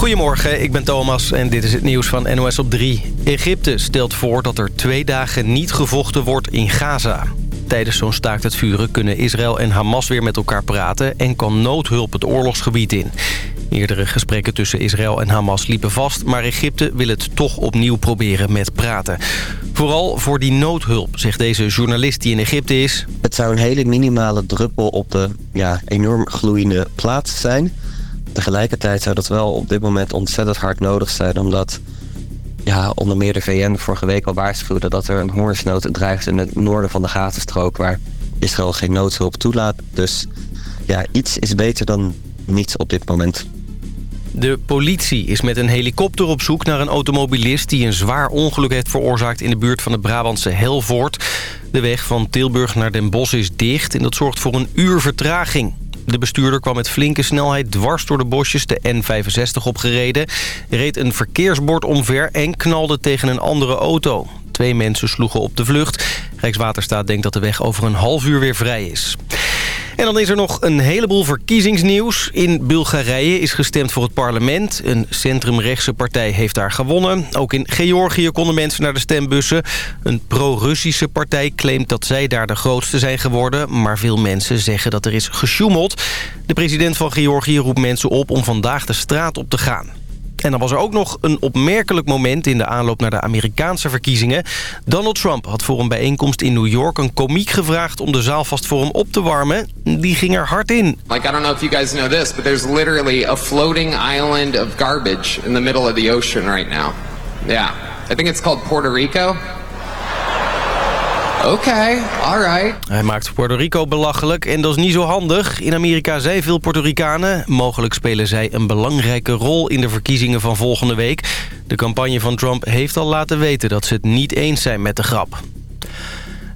Goedemorgen, ik ben Thomas en dit is het nieuws van NOS op 3. Egypte stelt voor dat er twee dagen niet gevochten wordt in Gaza. Tijdens zo'n staakt het vuren kunnen Israël en Hamas weer met elkaar praten... en kan noodhulp het oorlogsgebied in. Eerdere gesprekken tussen Israël en Hamas liepen vast... maar Egypte wil het toch opnieuw proberen met praten. Vooral voor die noodhulp, zegt deze journalist die in Egypte is. Het zou een hele minimale druppel op de ja, enorm gloeiende plaats zijn. Tegelijkertijd zou dat wel op dit moment ontzettend hard nodig zijn... omdat ja, onder meer de VN vorige week al waarschuwde... dat er een hongersnood dreigt in het noorden van de Gazastrook... waar Israël geen noodhulp toelaat. Dus ja, iets is beter dan niets op dit moment. De politie is met een helikopter op zoek naar een automobilist... die een zwaar ongeluk heeft veroorzaakt in de buurt van het Brabantse Helvoort. De weg van Tilburg naar Den Bosch is dicht en dat zorgt voor een uur vertraging. De bestuurder kwam met flinke snelheid dwars door de bosjes de N65 opgereden... reed een verkeersbord omver en knalde tegen een andere auto. Twee mensen sloegen op de vlucht. Rijkswaterstaat denkt dat de weg over een half uur weer vrij is. En dan is er nog een heleboel verkiezingsnieuws. In Bulgarije is gestemd voor het parlement. Een centrumrechtse partij heeft daar gewonnen. Ook in Georgië konden mensen naar de stembussen. Een pro-Russische partij claimt dat zij daar de grootste zijn geworden. Maar veel mensen zeggen dat er is gesjoemeld. De president van Georgië roept mensen op om vandaag de straat op te gaan. En dan was er ook nog een opmerkelijk moment in de aanloop naar de Amerikaanse verkiezingen. Donald Trump had voor een bijeenkomst in New York een komiek gevraagd om de zaal vast voor hem op te warmen. Die ging er hard in. Like I don't know garbage in called Puerto Rico. Oké, okay, alright. Hij maakt Puerto Rico belachelijk en dat is niet zo handig. In Amerika zijn veel Puerto Ricanen. Mogelijk spelen zij een belangrijke rol in de verkiezingen van volgende week. De campagne van Trump heeft al laten weten dat ze het niet eens zijn met de grap.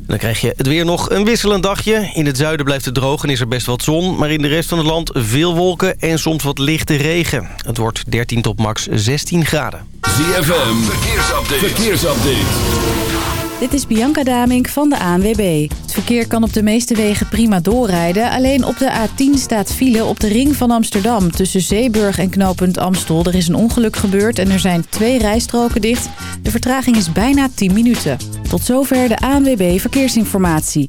Dan krijg je het weer nog een wisselend dagje. In het zuiden blijft het droog en is er best wat zon. Maar in de rest van het land veel wolken en soms wat lichte regen. Het wordt 13 tot max 16 graden. ZFM, verkeersupdate. verkeersupdate. Dit is Bianca Damink van de ANWB. Het verkeer kan op de meeste wegen prima doorrijden. Alleen op de A10 staat file op de ring van Amsterdam. Tussen Zeeburg en knooppunt Amstel. Er is een ongeluk gebeurd en er zijn twee rijstroken dicht. De vertraging is bijna 10 minuten. Tot zover de ANWB Verkeersinformatie.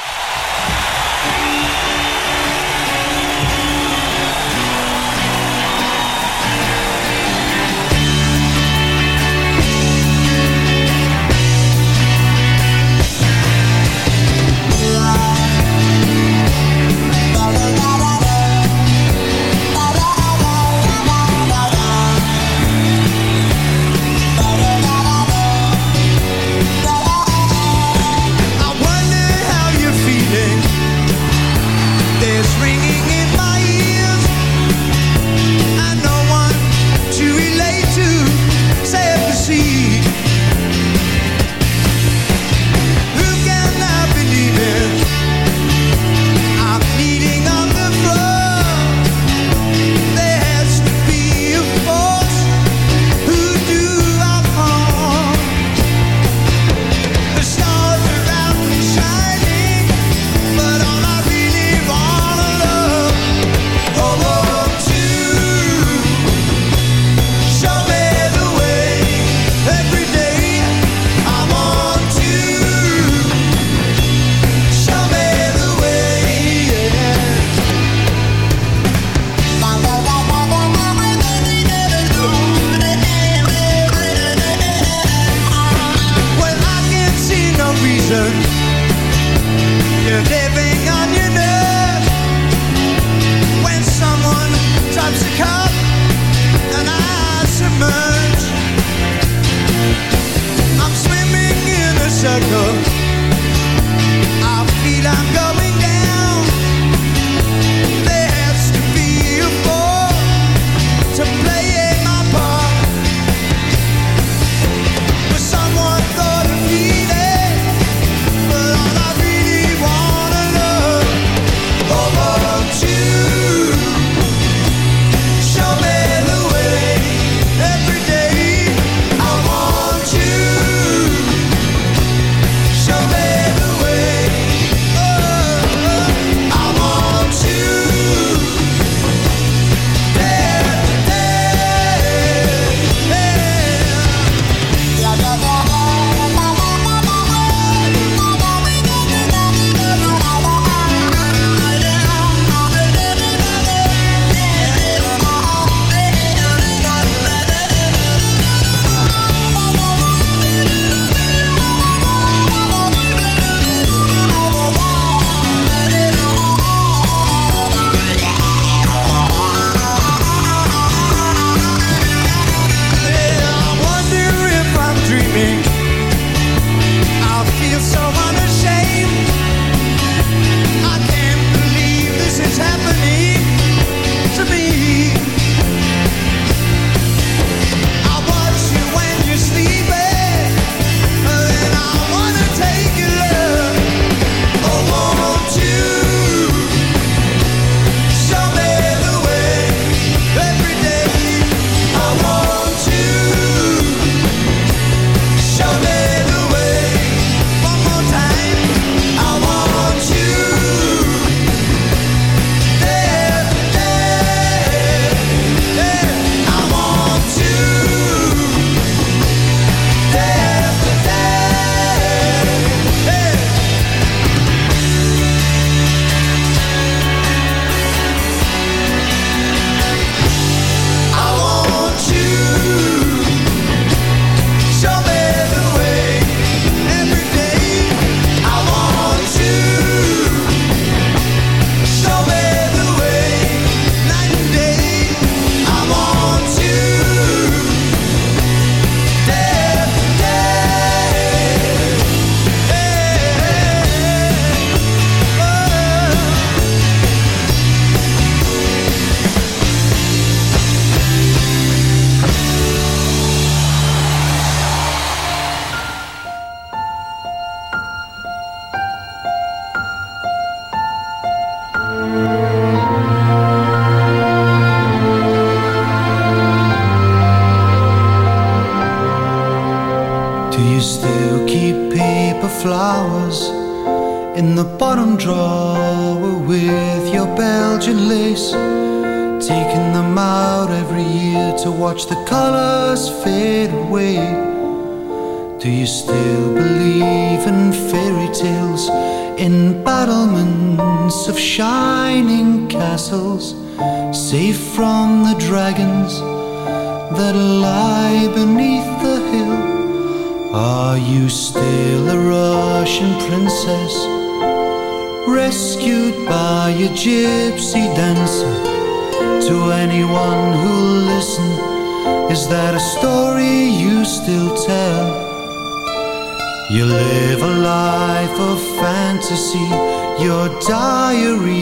Your diary,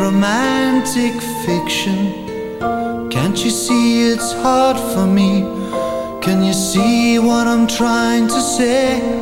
romantic fiction. Can't you see it's hard for me? Can you see what I'm trying to say?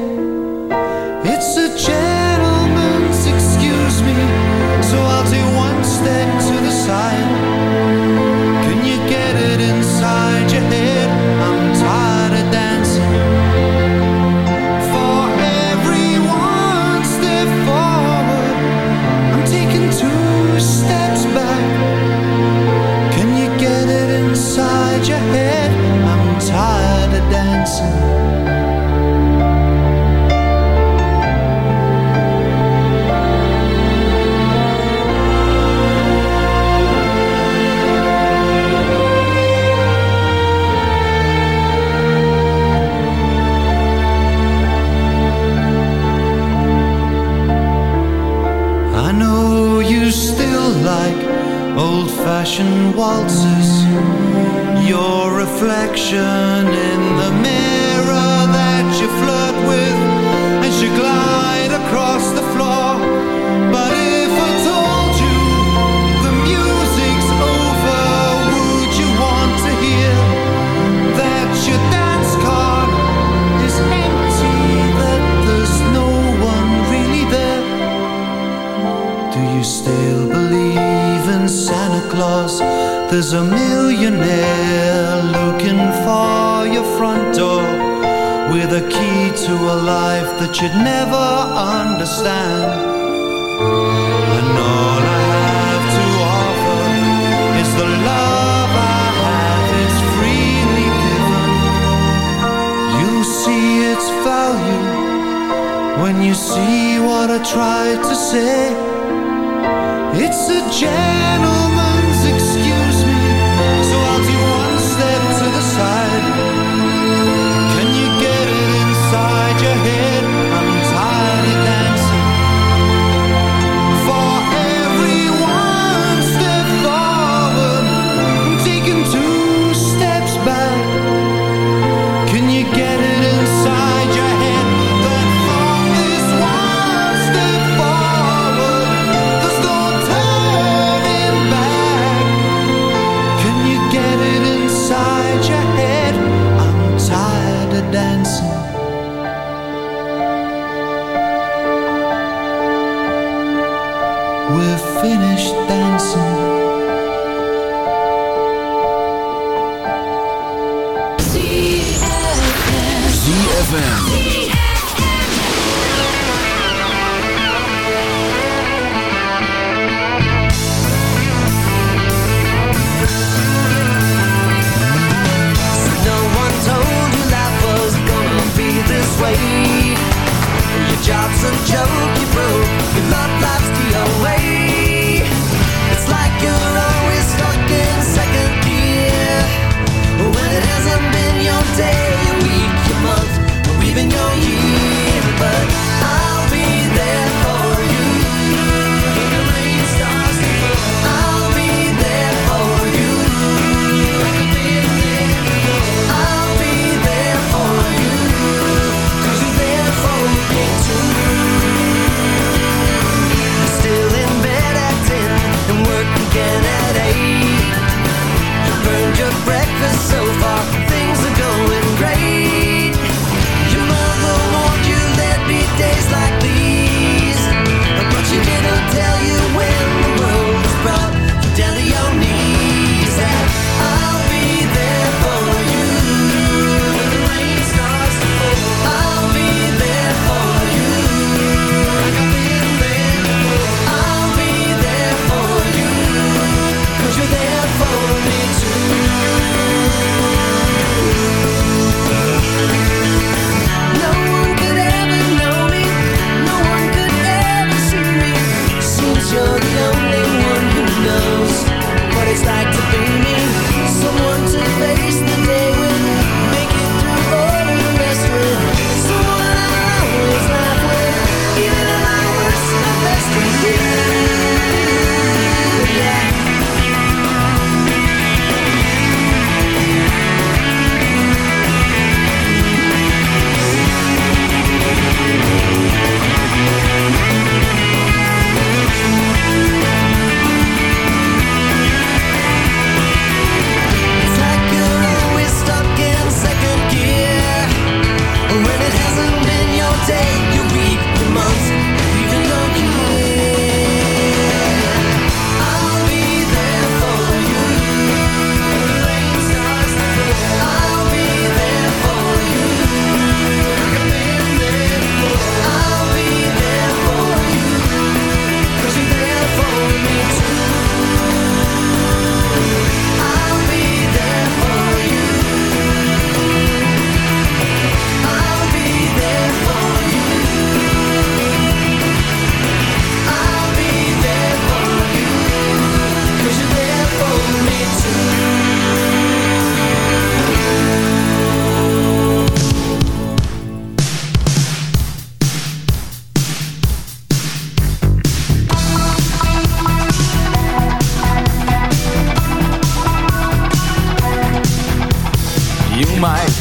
You might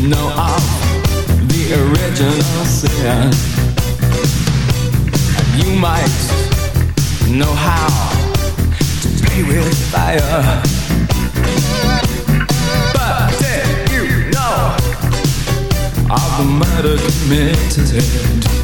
know of the original sin. You might know how to play with fire. But did you know of the murder committed?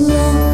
van ons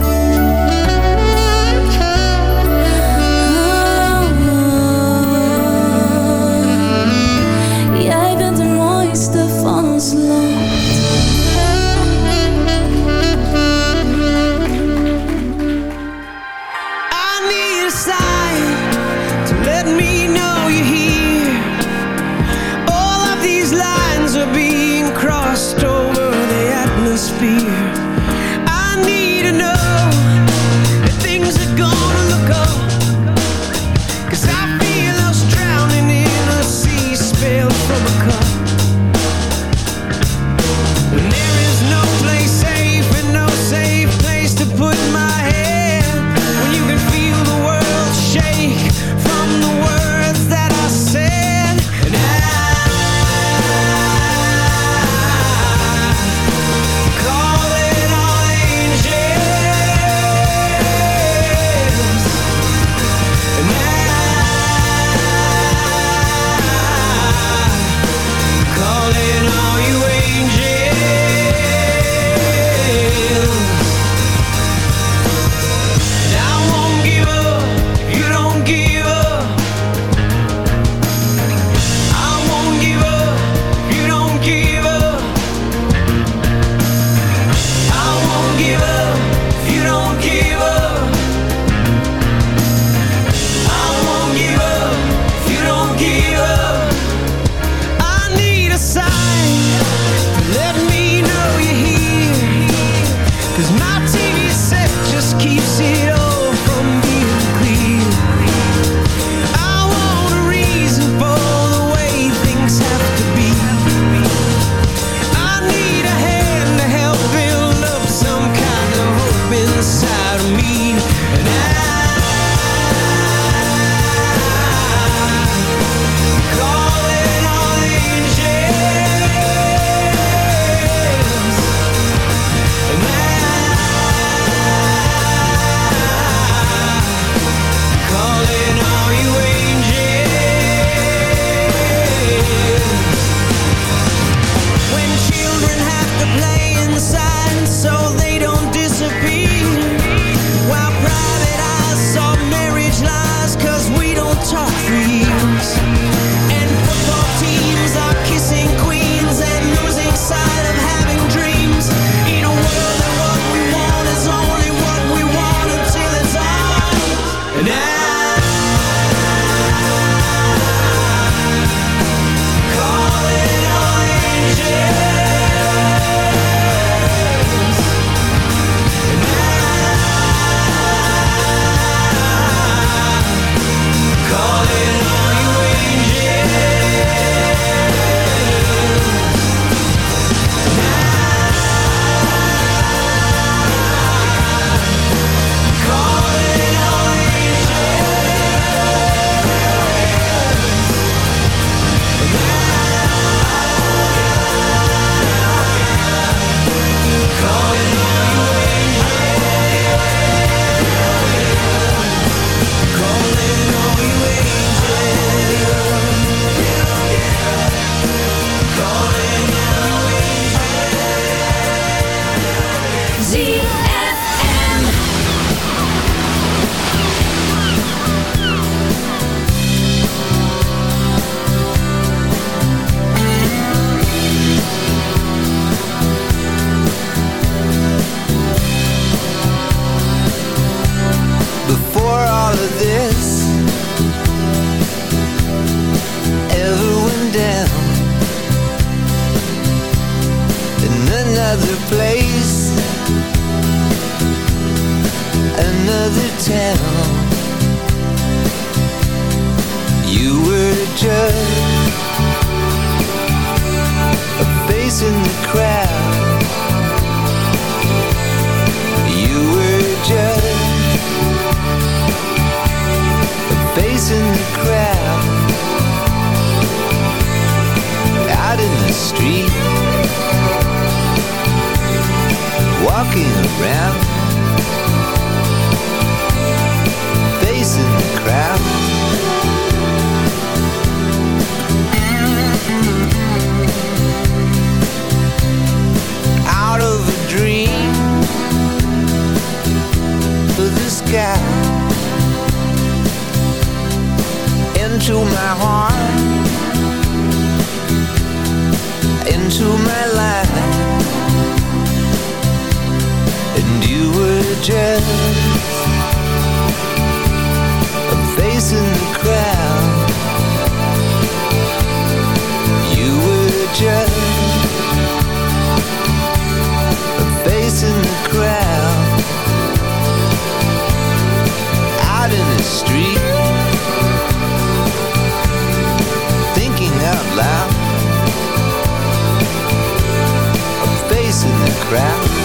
ground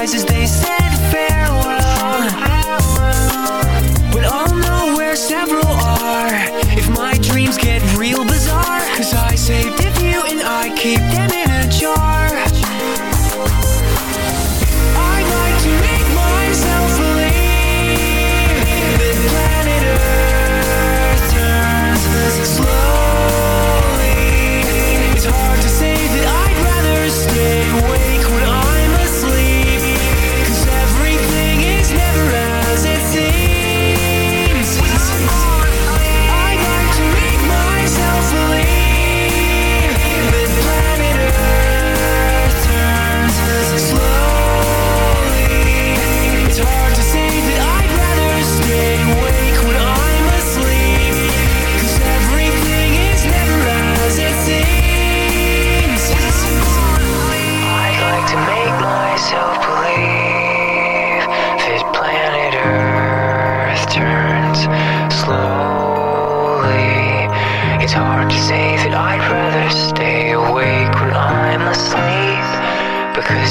eyes as they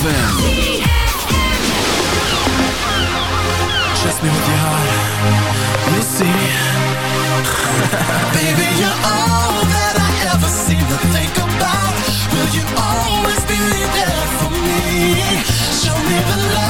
ZFM. Trust me with your heart. You'll see. Baby, you're all that I ever seem to think about. Will you always be there for me? Show me the love.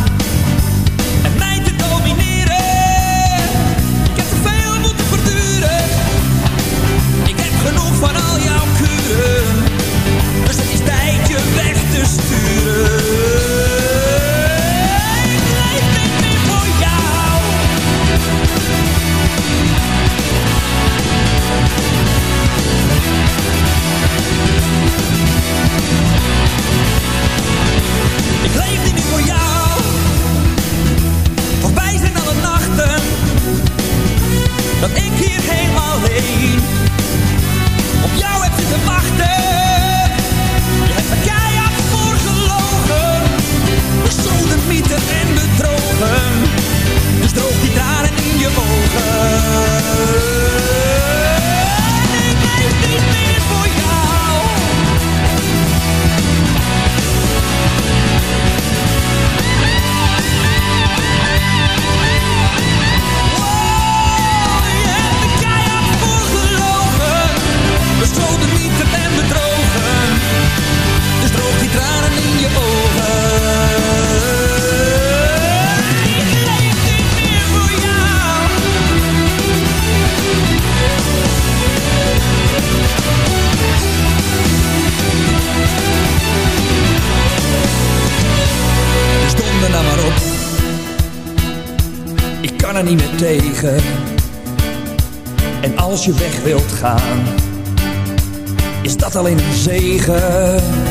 genoeg van al jouw kuren. Dus het is tijd je weg te sturen. Ik leef niet meer voor jou. Ik leef dit voor jou, of Voorbij zijn alle nachten dat ik hier helemaal heen op jou heb zitten wachten. Je hebt me keihard voor gelogen, besodemieten en bedrogen. Dus droog die tranen in je ogen. alleen een zegen.